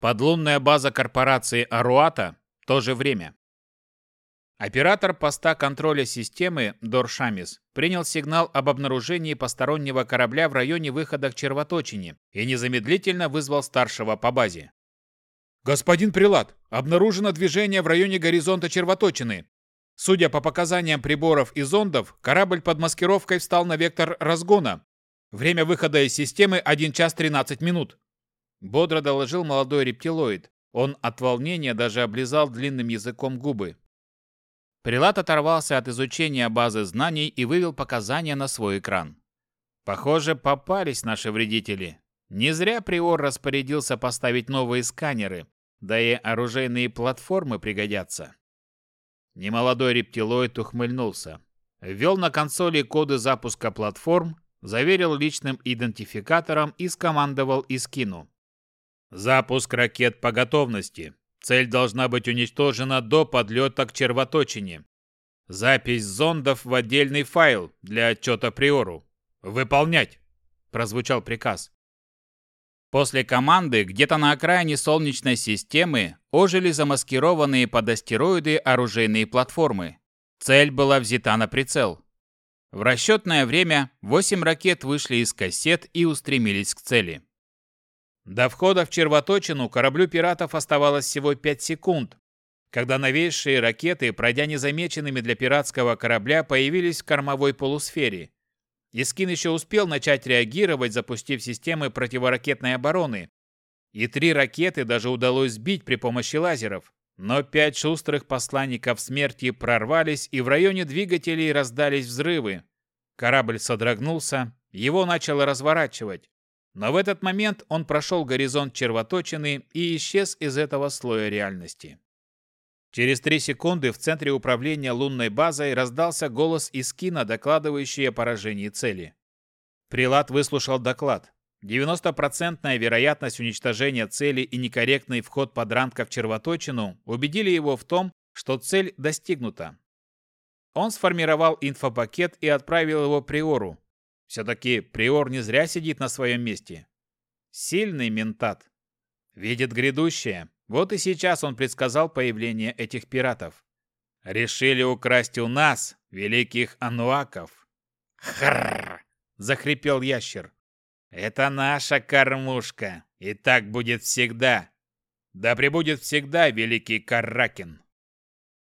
Подлунная база корпорации Аруата – то же время. Оператор поста контроля системы Доршамис принял сигнал об обнаружении постороннего корабля в районе выхода к червоточине и незамедлительно вызвал старшего по базе. «Господин Прилад, обнаружено движение в районе горизонта червоточины. Судя по показаниям приборов и зондов, корабль под маскировкой встал на вектор разгона. Время выхода из системы 1 час 13 минут. Бодро доложил молодой рептилоид. Он от волнения даже облизал длинным языком губы. Прилад оторвался от изучения базы знаний и вывел показания на свой экран. Похоже, попались наши вредители. Не зря Приор распорядился поставить новые сканеры, да и оружейные платформы пригодятся. Немолодой рептилоид ухмыльнулся. Ввел на консоли коды запуска платформ, заверил личным идентификатором и скомандовал Искину. «Запуск ракет по готовности. Цель должна быть уничтожена до подлета к червоточине. Запись зондов в отдельный файл для отчета Приору. Выполнять!» – прозвучал приказ. После команды где-то на окраине Солнечной системы ожили замаскированные под астероиды оружейные платформы. Цель была взята на прицел. В расчетное время 8 ракет вышли из кассет и устремились к цели. До входа в червоточину кораблю пиратов оставалось всего 5 секунд, когда новейшие ракеты, пройдя незамеченными для пиратского корабля, появились в кормовой полусфере. Искин еще успел начать реагировать, запустив системы противоракетной обороны. И три ракеты даже удалось сбить при помощи лазеров. Но пять шустрых посланников смерти прорвались, и в районе двигателей раздались взрывы. Корабль содрогнулся, его начало разворачивать. Но в этот момент он прошел горизонт червоточины и исчез из этого слоя реальности. Через три секунды в центре управления лунной базой раздался голос из кино, докладывающий о поражении цели. Прилад выслушал доклад. 90% вероятность уничтожения цели и некорректный вход подранка в червоточину убедили его в том, что цель достигнута. Он сформировал инфопакет и отправил его Приору. Все-таки Приор не зря сидит на своем месте. Сильный ментат. Видит грядущее, вот и сейчас он предсказал появление этих пиратов. Решили украсть у нас, великих ануаков. Хрррр! захрипел ящер. Это наша кормушка, и так будет всегда. Да пребудет всегда великий Карракин.